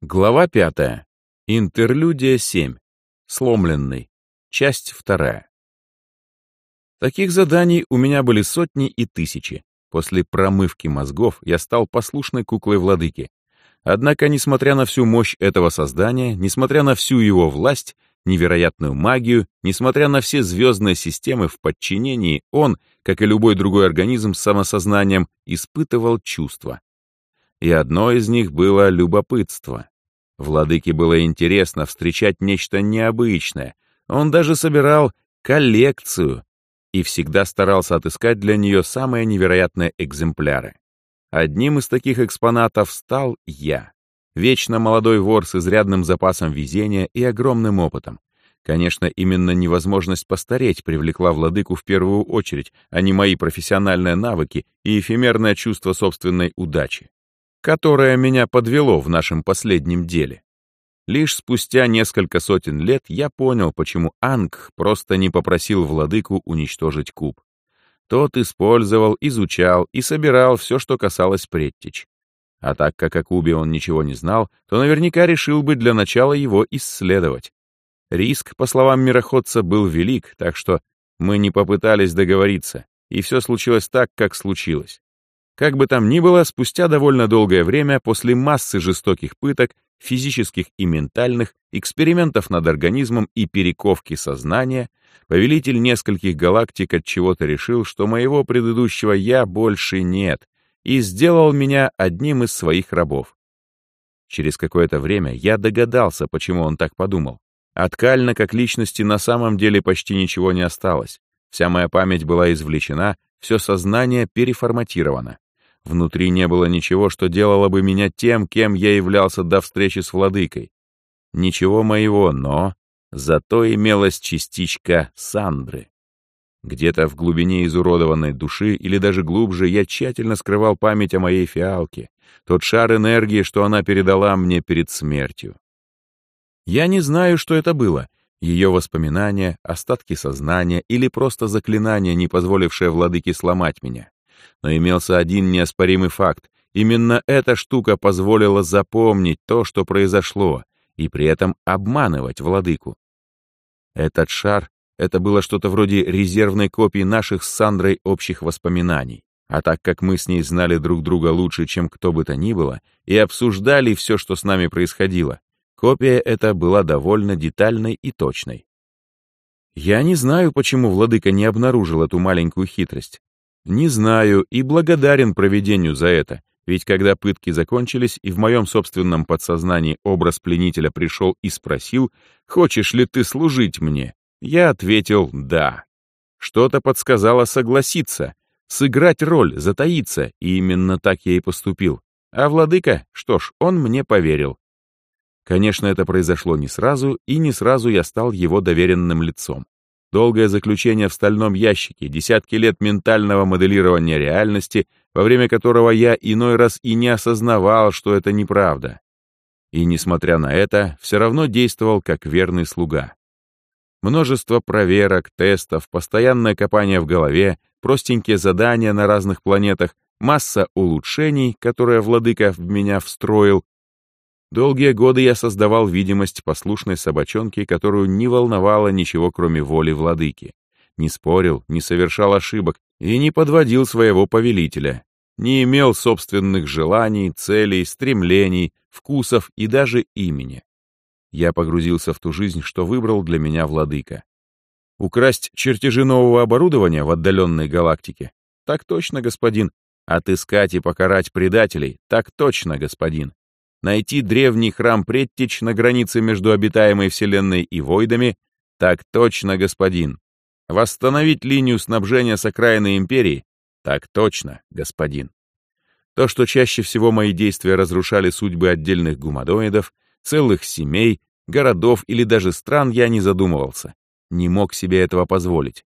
Глава пятая. Интерлюдия 7. Сломленный. Часть вторая. Таких заданий у меня были сотни и тысячи. После промывки мозгов я стал послушной куклой владыки. Однако, несмотря на всю мощь этого создания, несмотря на всю его власть, невероятную магию, несмотря на все звездные системы в подчинении, он, как и любой другой организм с самосознанием, испытывал чувства и одно из них было любопытство. Владыке было интересно встречать нечто необычное. Он даже собирал коллекцию и всегда старался отыскать для нее самые невероятные экземпляры. Одним из таких экспонатов стал я. Вечно молодой вор с изрядным запасом везения и огромным опытом. Конечно, именно невозможность постареть привлекла владыку в первую очередь, а не мои профессиональные навыки и эфемерное чувство собственной удачи которое меня подвело в нашем последнем деле. Лишь спустя несколько сотен лет я понял, почему Анг просто не попросил владыку уничтожить куб. Тот использовал, изучал и собирал все, что касалось предтеч. А так как о кубе он ничего не знал, то наверняка решил бы для начала его исследовать. Риск, по словам мироходца, был велик, так что мы не попытались договориться, и все случилось так, как случилось. Как бы там ни было, спустя довольно долгое время, после массы жестоких пыток, физических и ментальных, экспериментов над организмом и перековки сознания, повелитель нескольких галактик от чего-то решил, что моего предыдущего «я» больше нет, и сделал меня одним из своих рабов. Через какое-то время я догадался, почему он так подумал. От Кальна как личности на самом деле почти ничего не осталось. Вся моя память была извлечена, все сознание переформатировано. Внутри не было ничего, что делало бы меня тем, кем я являлся до встречи с владыкой. Ничего моего, но зато имелась частичка Сандры. Где-то в глубине изуродованной души или даже глубже я тщательно скрывал память о моей фиалке, тот шар энергии, что она передала мне перед смертью. Я не знаю, что это было, ее воспоминания, остатки сознания или просто заклинание, не позволившее владыке сломать меня. Но имелся один неоспоримый факт. Именно эта штука позволила запомнить то, что произошло, и при этом обманывать владыку. Этот шар — это было что-то вроде резервной копии наших с Сандрой общих воспоминаний. А так как мы с ней знали друг друга лучше, чем кто бы то ни было, и обсуждали все, что с нами происходило, копия эта была довольно детальной и точной. Я не знаю, почему владыка не обнаружил эту маленькую хитрость, не знаю и благодарен проведению за это, ведь когда пытки закончились и в моем собственном подсознании образ пленителя пришел и спросил, «Хочешь ли ты служить мне?» Я ответил «да». Что-то подсказало согласиться, сыграть роль, затаиться, и именно так я и поступил. А владыка, что ж, он мне поверил. Конечно, это произошло не сразу, и не сразу я стал его доверенным лицом. Долгое заключение в стальном ящике, десятки лет ментального моделирования реальности, во время которого я иной раз и не осознавал, что это неправда. И, несмотря на это, все равно действовал как верный слуга. Множество проверок, тестов, постоянное копание в голове, простенькие задания на разных планетах, масса улучшений, которые владыка в меня встроил, Долгие годы я создавал видимость послушной собачонки, которую не волновало ничего, кроме воли владыки. Не спорил, не совершал ошибок и не подводил своего повелителя. Не имел собственных желаний, целей, стремлений, вкусов и даже имени. Я погрузился в ту жизнь, что выбрал для меня владыка. Украсть чертежи нового оборудования в отдаленной галактике? Так точно, господин. Отыскать и покарать предателей? Так точно, господин найти древний храм Предтеч на границе между обитаемой Вселенной и Войдами, так точно, господин. Восстановить линию снабжения с окраины Империи, так точно, господин. То, что чаще всего мои действия разрушали судьбы отдельных гумадоидов, целых семей, городов или даже стран, я не задумывался. Не мог себе этого позволить.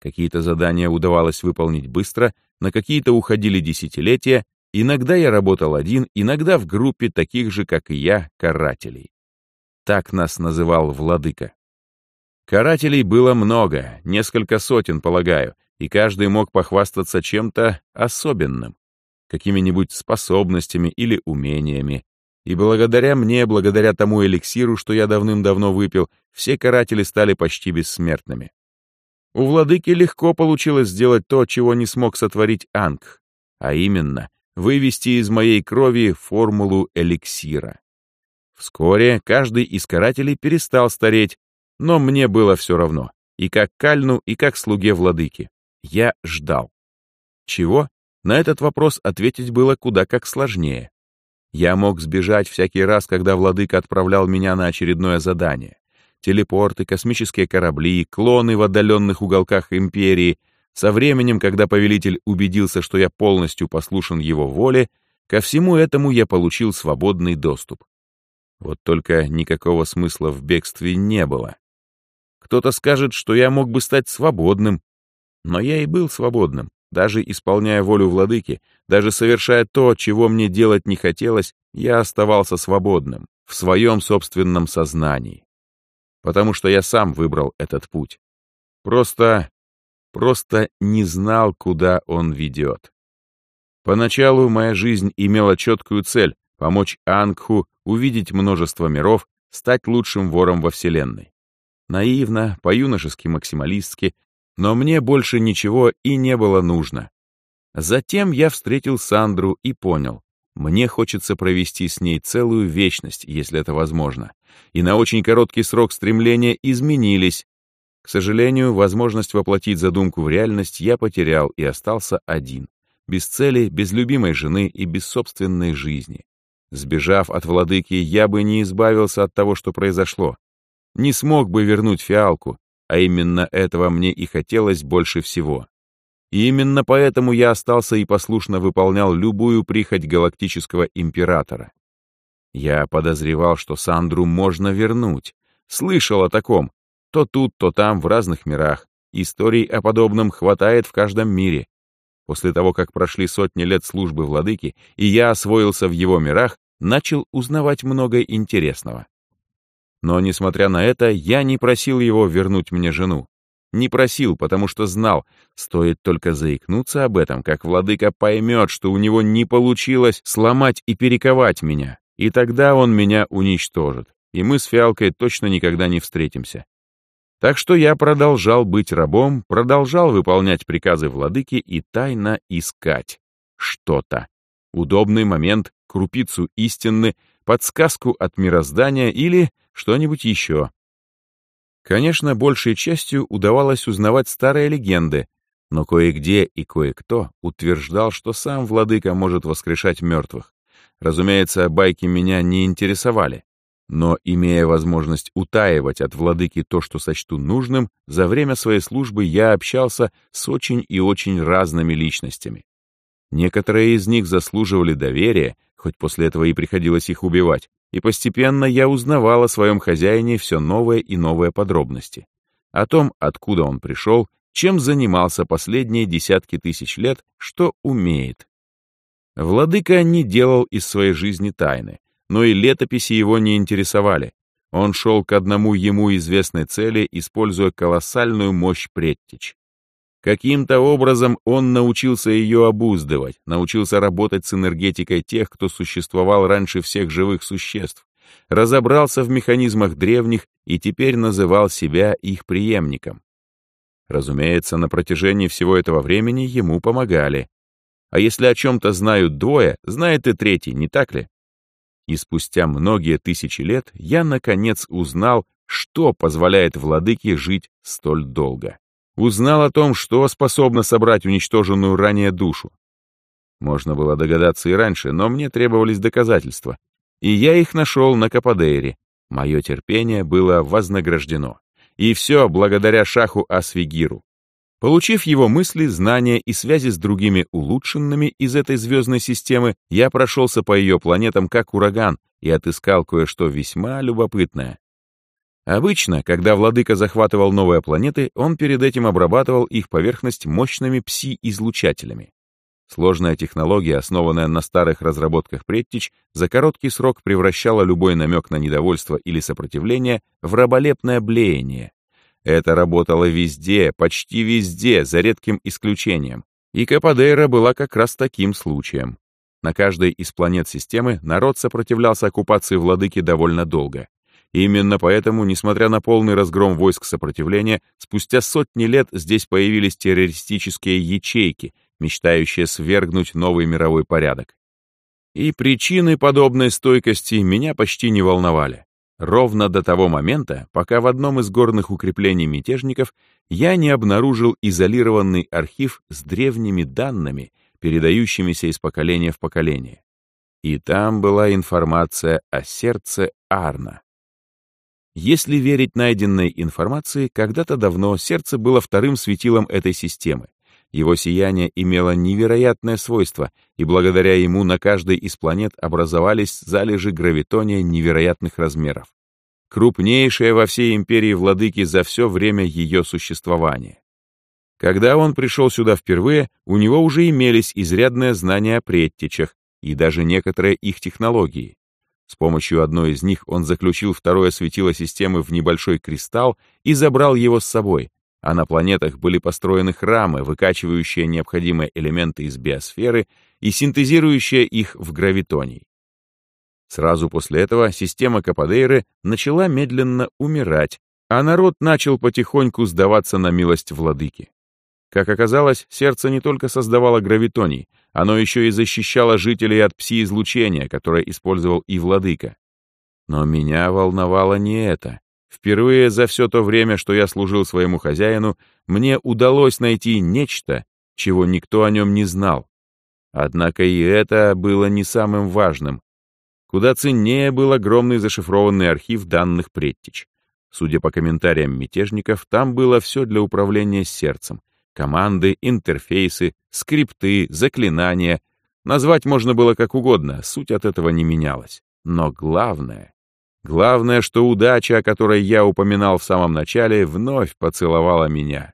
Какие-то задания удавалось выполнить быстро, на какие-то уходили десятилетия, Иногда я работал один, иногда в группе таких же, как и я, карателей. Так нас называл владыка. Карателей было много, несколько сотен, полагаю, и каждый мог похвастаться чем-то особенным, какими-нибудь способностями или умениями. И благодаря мне, благодаря тому эликсиру, что я давным-давно выпил, все каратели стали почти бессмертными. У владыки легко получилось сделать то, чего не смог сотворить Анг, а именно вывести из моей крови формулу эликсира. Вскоре каждый из карателей перестал стареть, но мне было все равно, и как кальну, и как слуге владыки. Я ждал. Чего? На этот вопрос ответить было куда как сложнее. Я мог сбежать всякий раз, когда владыка отправлял меня на очередное задание. Телепорты, космические корабли, клоны в отдаленных уголках Империи. Со временем, когда повелитель убедился, что я полностью послушен его воле, ко всему этому я получил свободный доступ. Вот только никакого смысла в бегстве не было. Кто-то скажет, что я мог бы стать свободным, но я и был свободным. Даже исполняя волю владыки, даже совершая то, чего мне делать не хотелось, я оставался свободным, в своем собственном сознании. Потому что я сам выбрал этот путь. Просто... просто не знал, куда он ведет. Поначалу моя жизнь имела четкую цель — помочь Ангху увидеть множество миров, стать лучшим вором во Вселенной. Наивно, по-юношески максималистски, но мне больше ничего и не было нужно. Затем я встретил Сандру и понял, мне хочется провести с ней целую вечность, если это возможно. И на очень короткий срок стремления изменились. К сожалению, возможность воплотить задумку в реальность я потерял и остался один. Без цели, без любимой жены и без собственной жизни. Сбежав от владыки, я бы не избавился от того, что произошло. Не смог бы вернуть фиалку, а именно этого мне и хотелось больше всего. И именно поэтому я остался и послушно выполнял любую прихоть галактического императора. Я подозревал, что Сандру можно вернуть. Слышал о таком. То тут, то там, в разных мирах. Историй о подобном хватает в каждом мире. После того, как прошли сотни лет службы владыки, и я освоился в его мирах, начал узнавать много интересного. Но, несмотря на это, я не просил его вернуть мне жену. Не просил, потому что знал, стоит только заикнуться об этом, как владыка поймет, что у него не получилось сломать и перековать меня, и тогда он меня уничтожит, и мы с Фиалкой точно никогда не встретимся. Так что я продолжал быть рабом, продолжал выполнять приказы владыки и тайно искать что-то. Удобный момент, крупицу истины, подсказку от мироздания или что-нибудь еще. Конечно, большей частью удавалось узнавать старые легенды, но кое-где и кое-кто утверждал, что сам владыка может воскрешать мертвых. Разумеется, байки меня не интересовали, но, имея возможность утаивать от владыки то, что сочту нужным, за время своей службы я общался с очень и очень разными личностями. Некоторые из них заслуживали доверия, хоть после этого и приходилось их убивать, и постепенно я узнавал о своем хозяине все новые и новые подробности. О том, откуда он пришел, чем занимался последние десятки тысяч лет, что умеет. Владыка не делал из своей жизни тайны, но и летописи его не интересовали. Он шел к одному ему известной цели, используя колоссальную мощь предтеч. Каким-то образом он научился ее обуздывать, научился работать с энергетикой тех, кто существовал раньше всех живых существ, разобрался в механизмах древних и теперь называл себя их преемником. Разумеется, на протяжении всего этого времени ему помогали. А если о чем-то знают двое, знает и третий, не так ли? И спустя многие тысячи лет я, наконец, узнал, что позволяет владыке жить столь долго. Узнал о том, что способно собрать уничтоженную ранее душу. Можно было догадаться и раньше, но мне требовались доказательства. И я их нашел на Кападейре. Мое терпение было вознаграждено. И все благодаря шаху Асвигиру. Получив его мысли, знания и связи с другими улучшенными из этой звездной системы, я прошелся по ее планетам как ураган и отыскал кое-что весьма любопытное. Обычно, когда владыка захватывал новые планеты, он перед этим обрабатывал их поверхность мощными пси-излучателями. Сложная технология, основанная на старых разработках предтеч, за короткий срок превращала любой намек на недовольство или сопротивление в раболепное блеяние. Это работало везде, почти везде, за редким исключением. И Кападейра была как раз таким случаем. На каждой из планет системы народ сопротивлялся оккупации владыки довольно долго. Именно поэтому, несмотря на полный разгром войск сопротивления, спустя сотни лет здесь появились террористические ячейки, мечтающие свергнуть новый мировой порядок. И причины подобной стойкости меня почти не волновали. Ровно до того момента, пока в одном из горных укреплений мятежников я не обнаружил изолированный архив с древними данными, передающимися из поколения в поколение. И там была информация о сердце Арна. Если верить найденной информации, когда-то давно сердце было вторым светилом этой системы. Его сияние имело невероятное свойство, и благодаря ему на каждой из планет образовались залежи гравитония невероятных размеров. Крупнейшая во всей империи владыки за все время ее существования. Когда он пришел сюда впервые, у него уже имелись изрядные знания о предтечах и даже некоторые их технологии. С помощью одной из них он заключил второе светило системы в небольшой кристалл и забрал его с собой, а на планетах были построены храмы, выкачивающие необходимые элементы из биосферы и синтезирующие их в гравитоний. Сразу после этого система Кападейры начала медленно умирать, а народ начал потихоньку сдаваться на милость владыки. Как оказалось, сердце не только создавало гравитоний, оно еще и защищало жителей от пси-излучения, которое использовал и владыка. Но меня волновало не это. Впервые за все то время, что я служил своему хозяину, мне удалось найти нечто, чего никто о нем не знал. Однако и это было не самым важным. Куда ценнее был огромный зашифрованный архив данных предтеч. Судя по комментариям мятежников, там было все для управления сердцем, Команды, интерфейсы, скрипты, заклинания. Назвать можно было как угодно, суть от этого не менялась. Но главное... Главное, что удача, о которой я упоминал в самом начале, вновь поцеловала меня.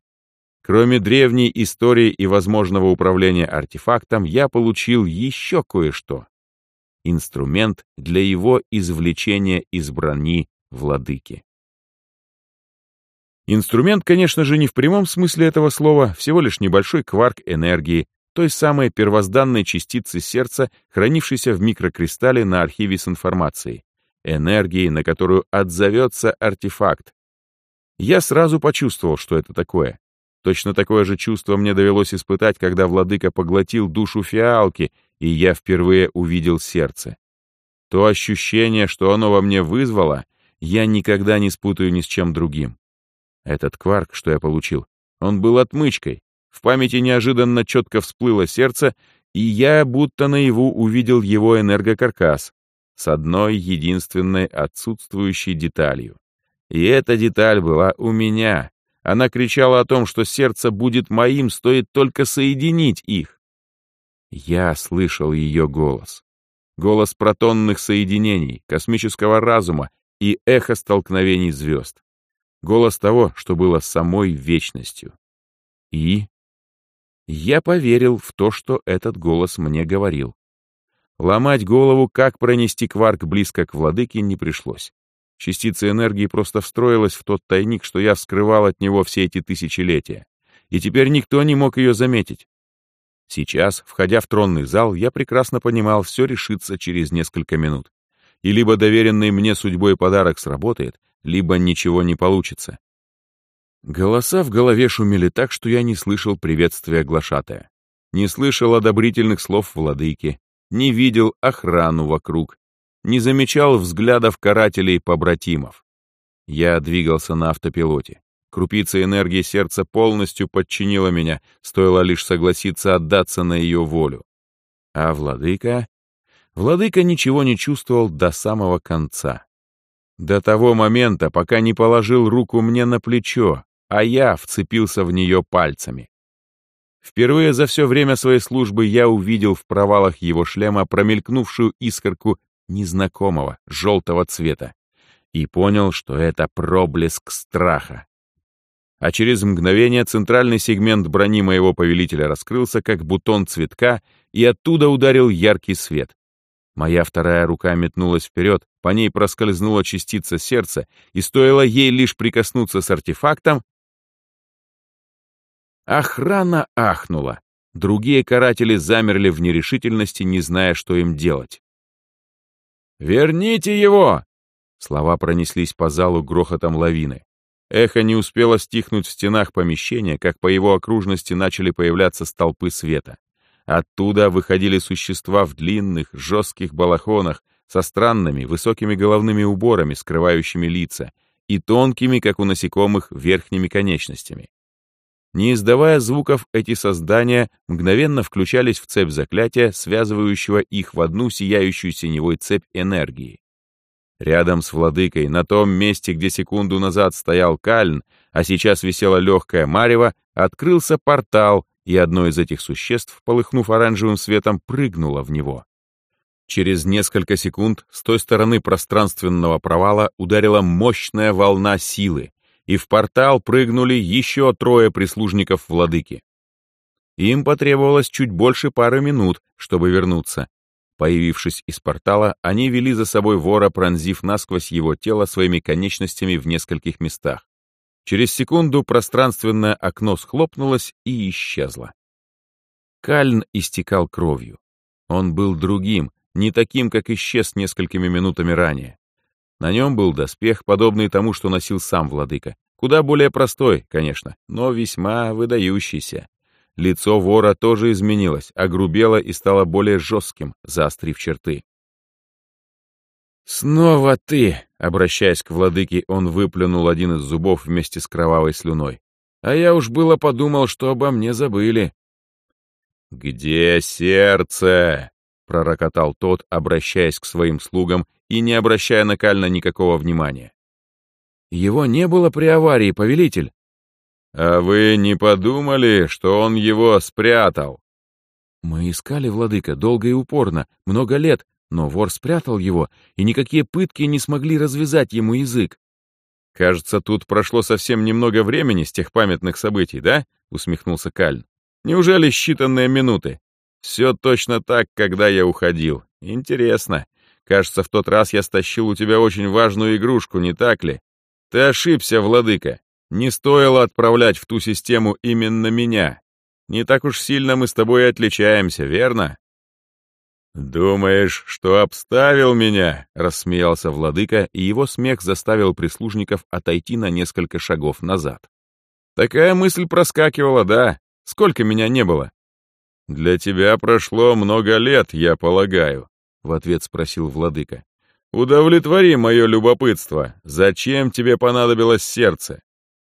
Кроме древней истории и возможного управления артефактом, я получил еще кое-что. Инструмент для его извлечения из брони владыки. Инструмент, конечно же, не в прямом смысле этого слова, всего лишь небольшой кварк энергии, той самой первозданной частицы сердца, хранившейся в микрокристалле на архиве с информацией, энергии, на которую отзовется артефакт. Я сразу почувствовал, что это такое. Точно такое же чувство мне довелось испытать, когда владыка поглотил душу фиалки, и я впервые увидел сердце. То ощущение, что оно во мне вызвало, я никогда не спутаю ни с чем другим. Этот кварк, что я получил, он был отмычкой. В памяти неожиданно четко всплыло сердце, и я будто наяву увидел его энергокаркас с одной единственной отсутствующей деталью. И эта деталь была у меня. Она кричала о том, что сердце будет моим, стоит только соединить их. Я слышал ее голос. Голос протонных соединений, космического разума и эхо столкновений звезд. Голос того, что было самой вечностью. И... Я поверил в то, что этот голос мне говорил. Ломать голову, как пронести кварк близко к владыке, не пришлось. Частица энергии просто встроилась в тот тайник, что я вскрывал от него все эти тысячелетия. И теперь никто не мог ее заметить. Сейчас, входя в тронный зал, я прекрасно понимал, все решится через несколько минут. И либо доверенный мне судьбой подарок сработает, либо ничего не получится. Голоса в голове шумели так, что я не слышал приветствия глашатая, не слышал одобрительных слов владыки, не видел охрану вокруг, не замечал взглядов карателей-побратимов. Я двигался на автопилоте. Крупица энергии сердца полностью подчинила меня, стоило лишь согласиться отдаться на ее волю. А владыка? Владыка ничего не чувствовал до самого конца. До того момента, пока не положил руку мне на плечо, а я вцепился в нее пальцами. Впервые за все время своей службы я увидел в провалах его шлема промелькнувшую искорку незнакомого желтого цвета и понял, что это проблеск страха. А через мгновение центральный сегмент брони моего повелителя раскрылся, как бутон цветка, и оттуда ударил яркий свет. Моя вторая рука метнулась вперед, по ней проскользнула частица сердца, и стоило ей лишь прикоснуться с артефактом... Охрана ахнула. Другие каратели замерли в нерешительности, не зная, что им делать. «Верните его!» Слова пронеслись по залу грохотом лавины. Эхо не успело стихнуть в стенах помещения, как по его окружности начали появляться столпы света. Оттуда выходили существа в длинных, жестких балахонах со странными, высокими головными уборами, скрывающими лица, и тонкими, как у насекомых, верхними конечностями. Не издавая звуков, эти создания мгновенно включались в цепь заклятия, связывающего их в одну сияющую синевой цепь энергии. Рядом с владыкой, на том месте, где секунду назад стоял Кальн, а сейчас висела легкая марево, открылся портал, и одно из этих существ, полыхнув оранжевым светом, прыгнуло в него. Через несколько секунд с той стороны пространственного провала ударила мощная волна силы, и в портал прыгнули еще трое прислужников владыки. Им потребовалось чуть больше пары минут, чтобы вернуться. Появившись из портала, они вели за собой вора, пронзив насквозь его тело своими конечностями в нескольких местах. Через секунду пространственное окно схлопнулось и исчезло. Кальн истекал кровью. Он был другим, не таким, как исчез несколькими минутами ранее. На нем был доспех, подобный тому, что носил сам владыка. Куда более простой, конечно, но весьма выдающийся. Лицо вора тоже изменилось, огрубело и стало более жестким, заострив черты. «Снова ты!» — обращаясь к владыке, он выплюнул один из зубов вместе с кровавой слюной. «А я уж было подумал, что обо мне забыли». «Где сердце?» — пророкотал тот, обращаясь к своим слугам и не обращая на Кальна никакого внимания. «Его не было при аварии, повелитель». «А вы не подумали, что он его спрятал?» «Мы искали, владыка, долго и упорно, много лет, но вор спрятал его, и никакие пытки не смогли развязать ему язык». «Кажется, тут прошло совсем немного времени с тех памятных событий, да?» — усмехнулся Кальн. «Неужели считанные минуты? Все точно так, когда я уходил. Интересно. Кажется, в тот раз я стащил у тебя очень важную игрушку, не так ли? Ты ошибся, владыка. Не стоило отправлять в ту систему именно меня. Не так уж сильно мы с тобой отличаемся, верно? «Думаешь, что обставил меня?» — рассмеялся владыка, и его смех заставил прислужников отойти на несколько шагов назад. «Такая мысль проскакивала, да? Сколько меня не было?» «Для тебя прошло много лет, я полагаю», — в ответ спросил владыка. «Удовлетвори мое любопытство. Зачем тебе понадобилось сердце?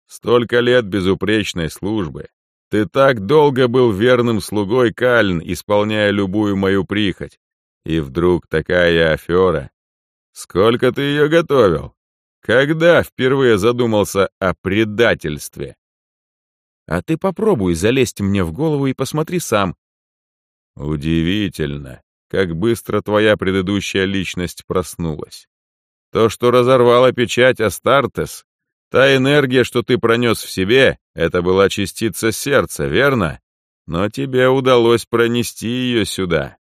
Столько лет безупречной службы. Ты так долго был верным слугой Кальн, исполняя любую мою прихоть. И вдруг такая афера. Сколько ты ее готовил? Когда впервые задумался о предательстве? А ты попробуй залезть мне в голову и посмотри сам, Удивительно, как быстро твоя предыдущая личность проснулась. То, что разорвало печать Астартес, та энергия, что ты пронес в себе, это была частица сердца, верно? Но тебе удалось пронести ее сюда.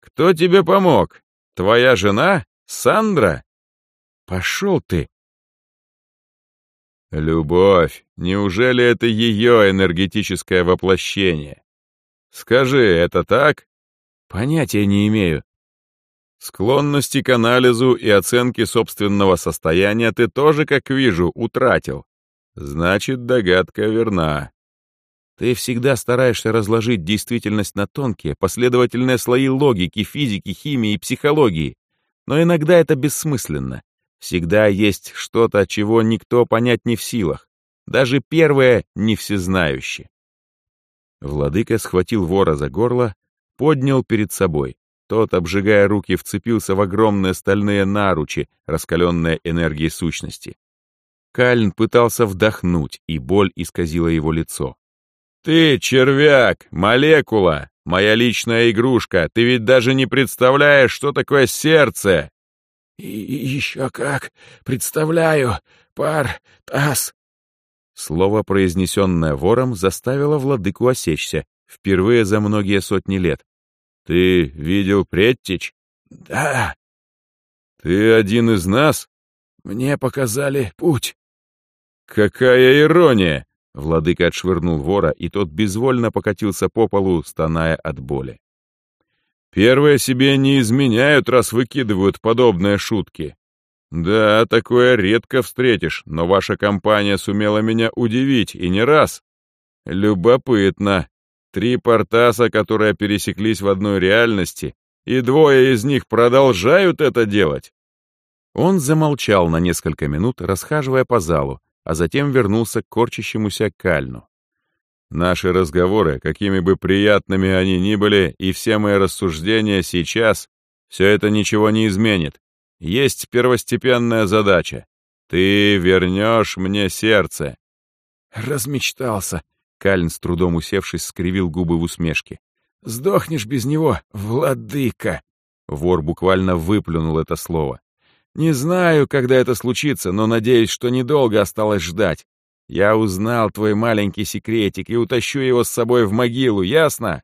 Кто тебе помог? Твоя жена? Сандра? Пошел ты! Любовь, неужели это ее энергетическое воплощение? Скажи, это так? Понятия не имею. Склонности к анализу и оценке собственного состояния ты тоже, как вижу, утратил. Значит, догадка верна. Ты всегда стараешься разложить действительность на тонкие, последовательные слои логики, физики, химии и психологии. Но иногда это бессмысленно. Всегда есть что-то, чего никто понять не в силах. Даже первое не всезнающее. Владыка схватил вора за горло, поднял перед собой. Тот, обжигая руки, вцепился в огромные стальные наручи, раскаленные энергией сущности. Кальн пытался вдохнуть, и боль исказила его лицо. «Ты, червяк, молекула, моя личная игрушка, ты ведь даже не представляешь, что такое сердце!» «И еще как, представляю, пар, таз, Слово, произнесенное вором, заставило владыку осечься, впервые за многие сотни лет. «Ты видел Преттич?» «Да». «Ты один из нас?» «Мне показали путь». «Какая ирония! Владыка отшвырнул вора, и тот безвольно покатился по полу, стоная от боли. «Первые себе не изменяют, раз выкидывают подобные шутки. Да, такое редко встретишь, но ваша компания сумела меня удивить, и не раз. Любопытно. Три портаса, которые пересеклись в одной реальности, и двое из них продолжают это делать?» Он замолчал на несколько минут, расхаживая по залу, а затем вернулся к корчащемуся кальну. Наши разговоры, какими бы приятными они ни были, и все мои рассуждения сейчас, все это ничего не изменит. Есть первостепенная задача. Ты вернешь мне сердце. Размечтался. Кальн, с трудом усевшись, скривил губы в усмешке. Сдохнешь без него, владыка. Вор буквально выплюнул это слово. Не знаю, когда это случится, но надеюсь, что недолго осталось ждать. Я узнал твой маленький секретик и утащу его с собой в могилу, ясно?»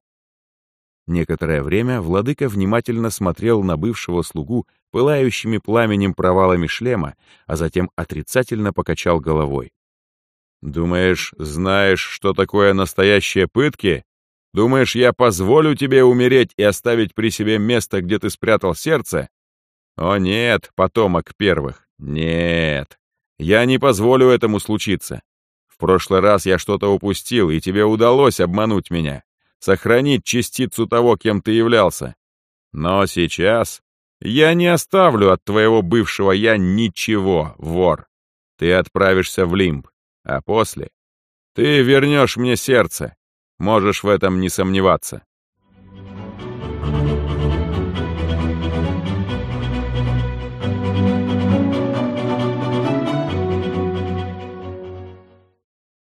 Некоторое время владыка внимательно смотрел на бывшего слугу пылающими пламенем провалами шлема, а затем отрицательно покачал головой. «Думаешь, знаешь, что такое настоящие пытки? Думаешь, я позволю тебе умереть и оставить при себе место, где ты спрятал сердце? О нет, потомок первых, нет. Я не позволю этому случиться. В прошлый раз я что-то упустил, и тебе удалось обмануть меня, сохранить частицу того, кем ты являлся. Но сейчас я не оставлю от твоего бывшего я ничего, вор. Ты отправишься в лимб, а после ты вернешь мне сердце. Можешь в этом не сомневаться. Thank you.